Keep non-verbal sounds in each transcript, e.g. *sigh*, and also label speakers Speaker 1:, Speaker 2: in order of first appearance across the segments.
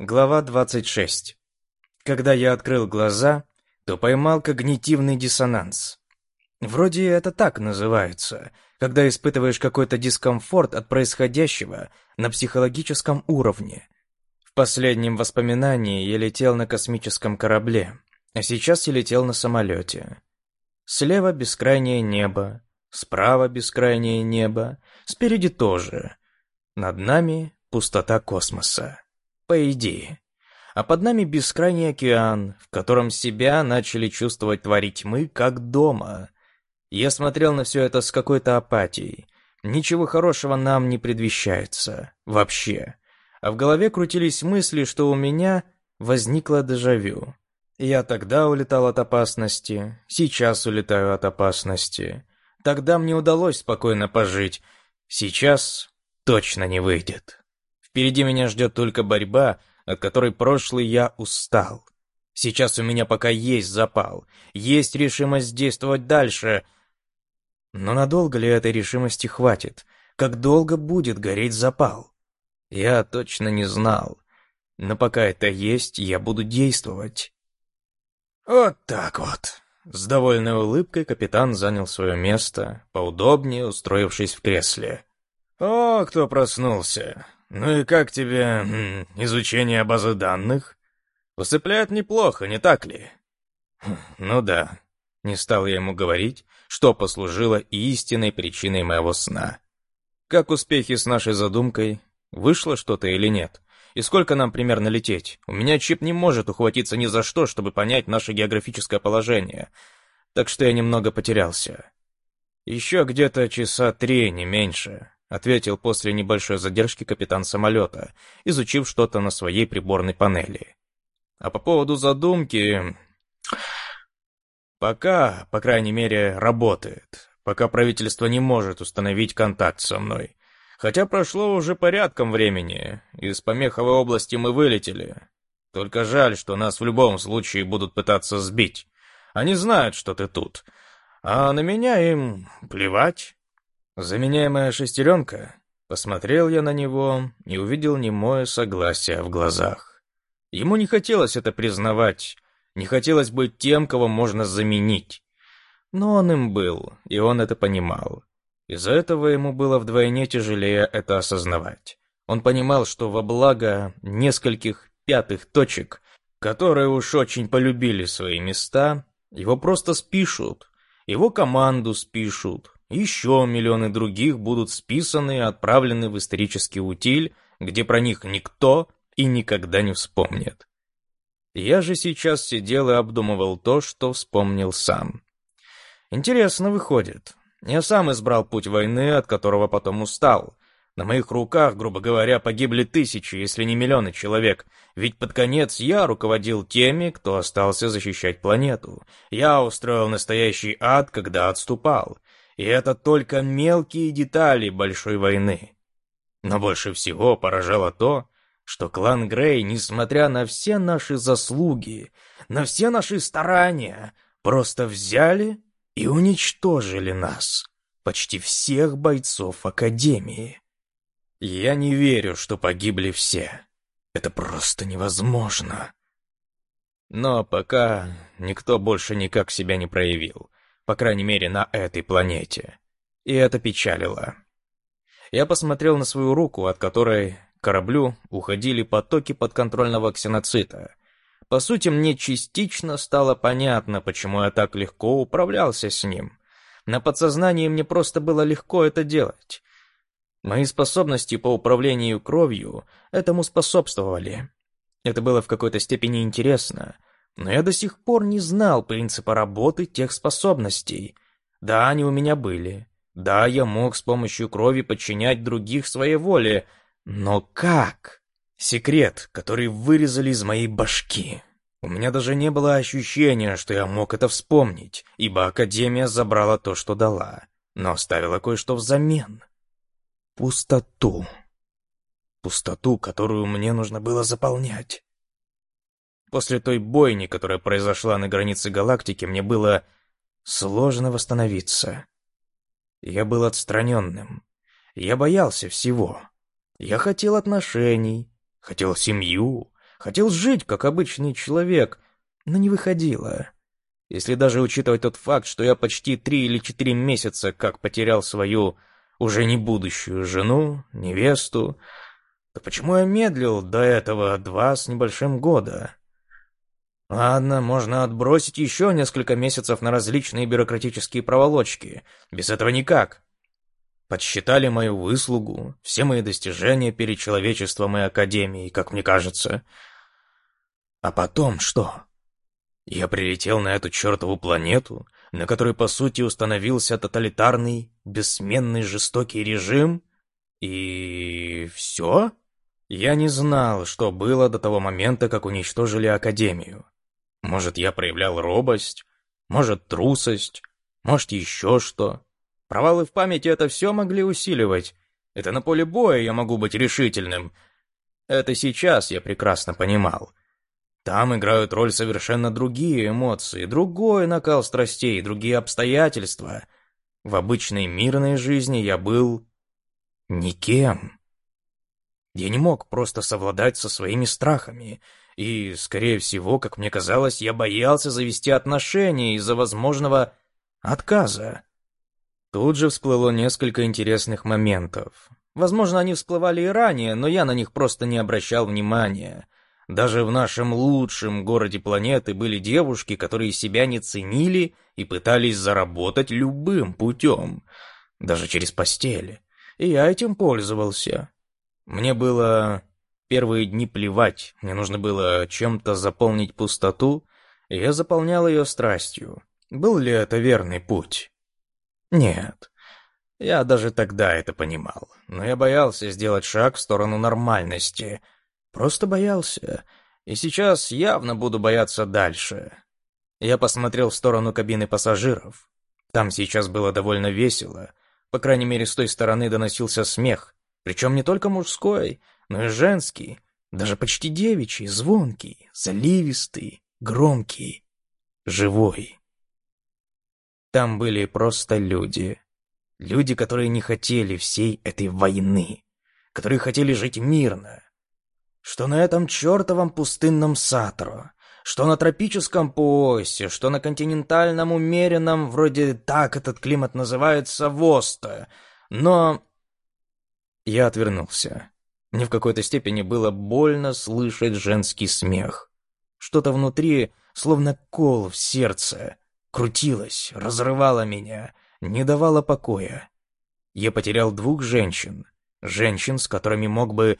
Speaker 1: Глава 26. Когда я открыл глаза, то поймал когнитивный диссонанс. Вроде это так называется, когда испытываешь какой-то дискомфорт от происходящего на психологическом уровне. В последнем воспоминании я летел на космическом корабле, а сейчас я летел на самолете. Слева бескрайнее небо, справа бескрайнее небо, спереди тоже. Над нами пустота космоса по идее. А под нами бескрайний океан, в котором себя начали чувствовать твари тьмы, как дома. Я смотрел на все это с какой-то апатией. Ничего хорошего нам не предвещается. Вообще. А в голове крутились мысли, что у меня возникло дежавю. Я тогда улетал от опасности, сейчас улетаю от опасности. Тогда мне удалось спокойно пожить. Сейчас точно не выйдет. Впереди меня ждет только борьба, от которой прошлый я устал. Сейчас у меня пока есть запал, есть решимость действовать дальше. Но надолго ли этой решимости хватит? Как долго будет гореть запал? Я точно не знал. Но пока это есть, я буду действовать. Вот так вот. С довольной улыбкой капитан занял свое место, поудобнее устроившись в кресле. «О, кто проснулся! «Ну и как тебе изучение базы данных? Усыпляет неплохо, не так ли?» хм, «Ну да», — не стал я ему говорить, что послужило истинной причиной моего сна. «Как успехи с нашей задумкой? Вышло что-то или нет? И сколько нам примерно лететь? У меня чип не может ухватиться ни за что, чтобы понять наше географическое положение, так что я немного потерялся. Еще где-то часа три, не меньше ответил после небольшой задержки капитан самолета, изучив что-то на своей приборной панели. А по поводу задумки... Пока, по крайней мере, работает. Пока правительство не может установить контакт со мной. Хотя прошло уже порядком времени. Из Помеховой области мы вылетели. Только жаль, что нас в любом случае будут пытаться сбить. Они знают, что ты тут. А на меня им плевать. Заменяемая шестеренка? Посмотрел я на него и увидел немое согласие в глазах. Ему не хотелось это признавать, не хотелось быть тем, кого можно заменить. Но он им был, и он это понимал. Из-за этого ему было вдвойне тяжелее это осознавать. Он понимал, что во благо нескольких пятых точек, которые уж очень полюбили свои места, его просто спишут, его команду спишут, еще миллионы других будут списаны и отправлены в исторический утиль, где про них никто и никогда не вспомнит. Я же сейчас сидел и обдумывал то, что вспомнил сам. Интересно выходит. Я сам избрал путь войны, от которого потом устал. На моих руках, грубо говоря, погибли тысячи, если не миллионы человек. Ведь под конец я руководил теми, кто остался защищать планету. Я устроил настоящий ад, когда отступал. И это только мелкие детали большой войны. Но больше всего поражало то, что клан Грей, несмотря на все наши заслуги, на все наши старания, просто взяли и уничтожили нас, почти всех бойцов Академии. Я не верю, что погибли все. Это просто невозможно. Но пока никто больше никак себя не проявил по крайней мере на этой планете. И это печалило. Я посмотрел на свою руку, от которой к кораблю уходили потоки подконтрольного ксеноцита. По сути, мне частично стало понятно, почему я так легко управлялся с ним. На подсознании мне просто было легко это делать. Мои способности по управлению кровью этому способствовали. Это было в какой-то степени интересно — но я до сих пор не знал принципа работы тех способностей. Да, они у меня были. Да, я мог с помощью крови подчинять других своей воле. Но как? Секрет, который вырезали из моей башки. У меня даже не было ощущения, что я мог это вспомнить, ибо Академия забрала то, что дала, но оставила кое-что взамен. Пустоту. Пустоту, которую мне нужно было заполнять. После той бойни, которая произошла на границе галактики, мне было сложно восстановиться. Я был отстраненным. Я боялся всего. Я хотел отношений, хотел семью, Хотел жить, как обычный человек, но не выходило. Если даже учитывать тот факт, что я почти три или четыре месяца как потерял свою уже не будущую жену, невесту, то почему я медлил до этого два с небольшим года? Ладно, можно отбросить еще несколько месяцев на различные бюрократические проволочки. Без этого никак. Подсчитали мою выслугу, все мои достижения перед человечеством и Академией, как мне кажется. А потом что? Я прилетел на эту чертову планету, на которой, по сути, установился тоталитарный, бессменный, жестокий режим, и... все? Я не знал, что было до того момента, как уничтожили Академию. Может, я проявлял робость, может, трусость, может, еще что. Провалы в памяти это все могли усиливать. Это на поле боя я могу быть решительным. Это сейчас я прекрасно понимал. Там играют роль совершенно другие эмоции, другой накал страстей, другие обстоятельства. В обычной мирной жизни я был... никем. Я не мог просто совладать со своими страхами, и, скорее всего, как мне казалось, я боялся завести отношения из-за возможного отказа. Тут же всплыло несколько интересных моментов. Возможно, они всплывали и ранее, но я на них просто не обращал внимания. Даже в нашем лучшем городе планеты были девушки, которые себя не ценили и пытались заработать любым путем, даже через постель. И я этим пользовался. Мне было первые дни плевать, мне нужно было чем-то заполнить пустоту, и я заполнял ее страстью. Был ли это верный путь? Нет. Я даже тогда это понимал, но я боялся сделать шаг в сторону нормальности — Просто боялся. И сейчас явно буду бояться дальше. Я посмотрел в сторону кабины пассажиров. Там сейчас было довольно весело. По крайней мере, с той стороны доносился смех. Причем не только мужской, но и женский. Даже почти девичий, звонкий, заливистый, громкий, живой. Там были просто люди. Люди, которые не хотели всей этой войны. Которые хотели жить мирно что на этом чертовом пустынном Сатро, что на тропическом поясе, что на континентальном умеренном, вроде так этот климат называется, Воста. Но... Я отвернулся. Мне в какой-то степени было больно слышать женский смех. Что-то внутри, словно кол в сердце, крутилось, разрывало меня, не давало покоя. Я потерял двух женщин, женщин, с которыми мог бы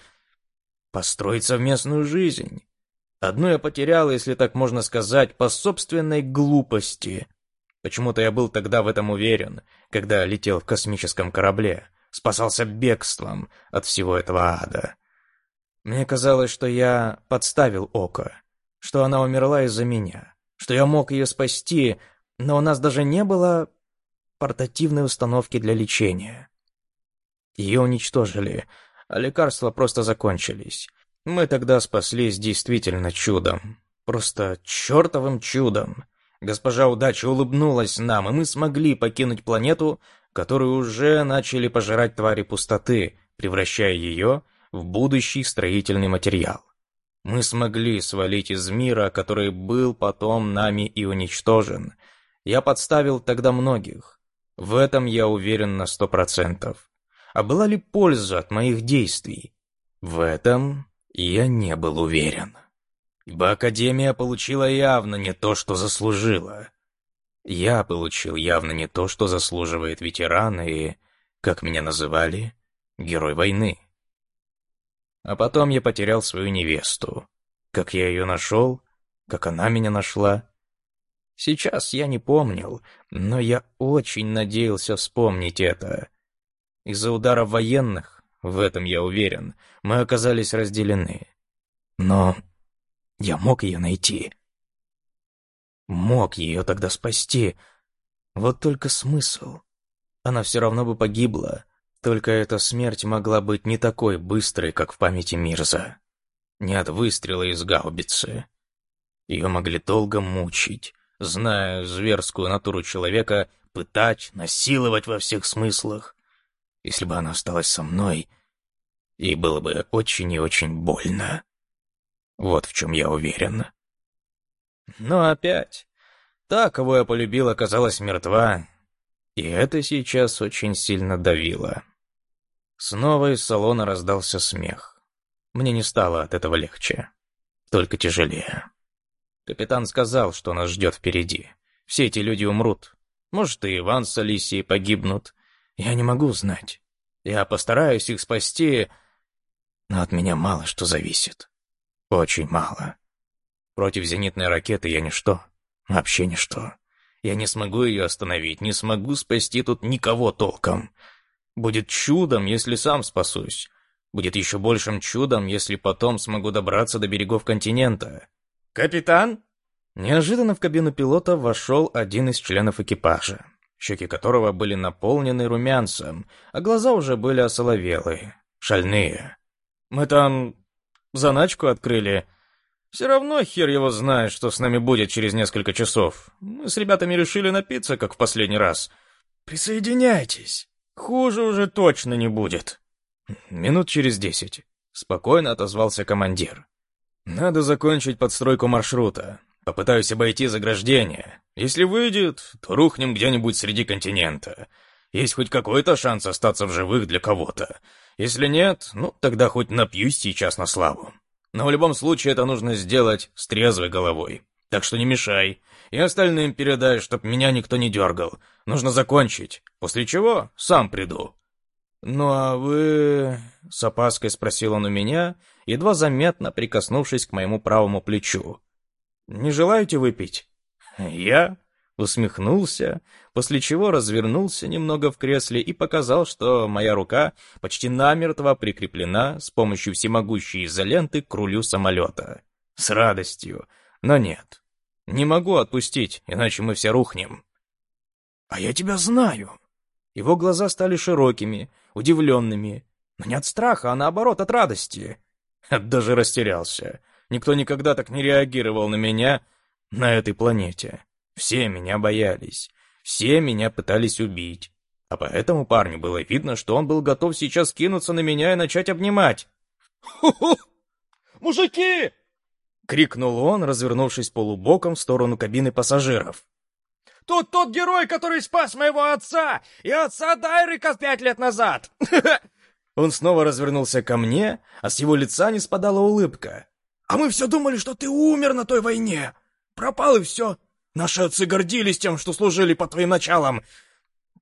Speaker 1: построить совместную жизнь. Одну я потерял, если так можно сказать, по собственной глупости. Почему-то я был тогда в этом уверен, когда летел в космическом корабле, спасался бегством от всего этого ада. Мне казалось, что я подставил око, что она умерла из-за меня, что я мог ее спасти, но у нас даже не было портативной установки для лечения. Ее уничтожили, а лекарства просто закончились. Мы тогда спаслись действительно чудом. Просто чертовым чудом. Госпожа Удача улыбнулась нам, и мы смогли покинуть планету, которую уже начали пожирать твари пустоты, превращая ее в будущий строительный материал. Мы смогли свалить из мира, который был потом нами и уничтожен. Я подставил тогда многих. В этом я уверен на сто процентов а была ли польза от моих действий? В этом я не был уверен. Ибо Академия получила явно не то, что заслужила. Я получил явно не то, что заслуживает ветеран и, как меня называли, герой войны. А потом я потерял свою невесту. Как я ее нашел, как она меня нашла. Сейчас я не помнил, но я очень надеялся вспомнить это. Из-за удара военных, в этом я уверен, мы оказались разделены. Но я мог ее найти. Мог ее тогда спасти. Вот только смысл. Она все равно бы погибла. Только эта смерть могла быть не такой быстрой, как в памяти Мирза. Не от выстрела из гаубицы. Ее могли долго мучить, зная зверскую натуру человека, пытать, насиловать во всех смыслах. Если бы она осталась со мной, ей было бы очень и очень больно. Вот в чем я уверен. Но опять, та, кого я полюбил, оказалась мертва, и это сейчас очень сильно давило. Снова из салона раздался смех. Мне не стало от этого легче, только тяжелее. Капитан сказал, что нас ждет впереди. Все эти люди умрут. Может, и Иван с Алисией погибнут. Я не могу знать. Я постараюсь их спасти, но от меня мало что зависит. Очень мало. Против зенитной ракеты я ничто. Вообще ничто. Я не смогу ее остановить, не смогу спасти тут никого толком. Будет чудом, если сам спасусь. Будет еще большим чудом, если потом смогу добраться до берегов континента. «Капитан?» Неожиданно в кабину пилота вошел один из членов экипажа, щеки которого были наполнены румянцем, а глаза уже были осоловелые, шальные. «Мы там заначку открыли. Все равно хер его знает, что с нами будет через несколько часов. Мы с ребятами решили напиться, как в последний раз. Присоединяйтесь. Хуже уже точно не будет». «Минут через десять», — спокойно отозвался командир. «Надо закончить подстройку маршрута. Попытаюсь обойти заграждение. Если выйдет, то рухнем где-нибудь среди континента. Есть хоть какой-то шанс остаться в живых для кого-то. Если нет, ну тогда хоть напьюсь сейчас на славу. Но в любом случае это нужно сделать с трезвой головой. Так что не мешай. И остальным передай, чтоб меня никто не дергал. Нужно закончить. После чего сам приду. «Ну а вы...» — с опаской спросил он у меня, едва заметно прикоснувшись к моему правому плечу. Не желаете выпить?» Я усмехнулся, после чего развернулся немного в кресле и показал, что моя рука почти намертво прикреплена с помощью всемогущей изоленты к рулю самолета. С радостью, но нет. Не могу отпустить, иначе мы все рухнем. «А я тебя знаю!» Его глаза стали широкими, удивленными, но не от страха, а наоборот, от радости. Даже растерялся. Никто никогда так не реагировал на меня на этой планете. Все меня боялись. Все меня пытались убить. А по этому парню было видно, что он был готов сейчас кинуться на меня и начать обнимать. «Ху-ху! Мужики!» — крикнул он, развернувшись полубоком в сторону кабины пассажиров. «Тут тот герой, который спас моего отца и отца Дайрика пять лет назад!» *laughs* Он снова развернулся ко мне, а с его лица не спадала улыбка. А мы все думали, что ты умер на той войне. Пропал и все. Наши отцы гордились тем, что служили под твоим началом.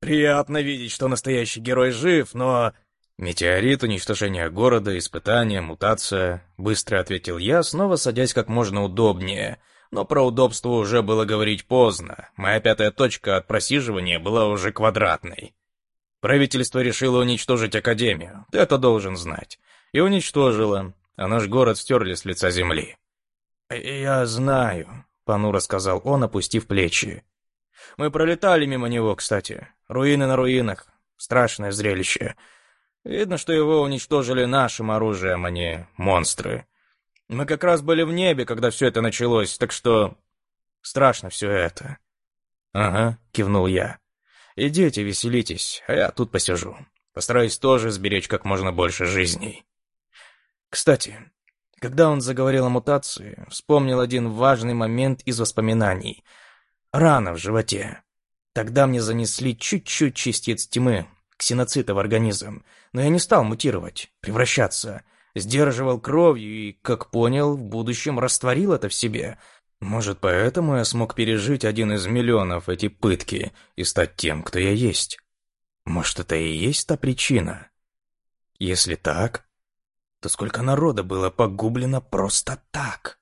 Speaker 1: Приятно видеть, что настоящий герой жив, но... Метеорит, уничтожение города, испытания, мутация. Быстро ответил я, снова садясь как можно удобнее. Но про удобство уже было говорить поздно. Моя пятая точка от просиживания была уже квадратной. Правительство решило уничтожить Академию. Ты это должен знать. И уничтожило а наш город стерли с лица земли. «Я знаю», — понуро сказал он, опустив плечи. «Мы пролетали мимо него, кстати. Руины на руинах. Страшное зрелище. Видно, что его уничтожили нашим оружием, а не монстры. Мы как раз были в небе, когда все это началось, так что... Страшно все это». «Ага», — кивнул я. «Идите, веселитесь, а я тут посижу. Постараюсь тоже сберечь как можно больше жизней». Кстати, когда он заговорил о мутации, вспомнил один важный момент из воспоминаний. Рана в животе. Тогда мне занесли чуть-чуть частиц тьмы, ксеноцита в организм, но я не стал мутировать, превращаться. Сдерживал кровью и, как понял, в будущем растворил это в себе. Может, поэтому я смог пережить один из миллионов эти пытки и стать тем, кто я есть. Может, это и есть та причина? Если так, то сколько народа было погублено просто так?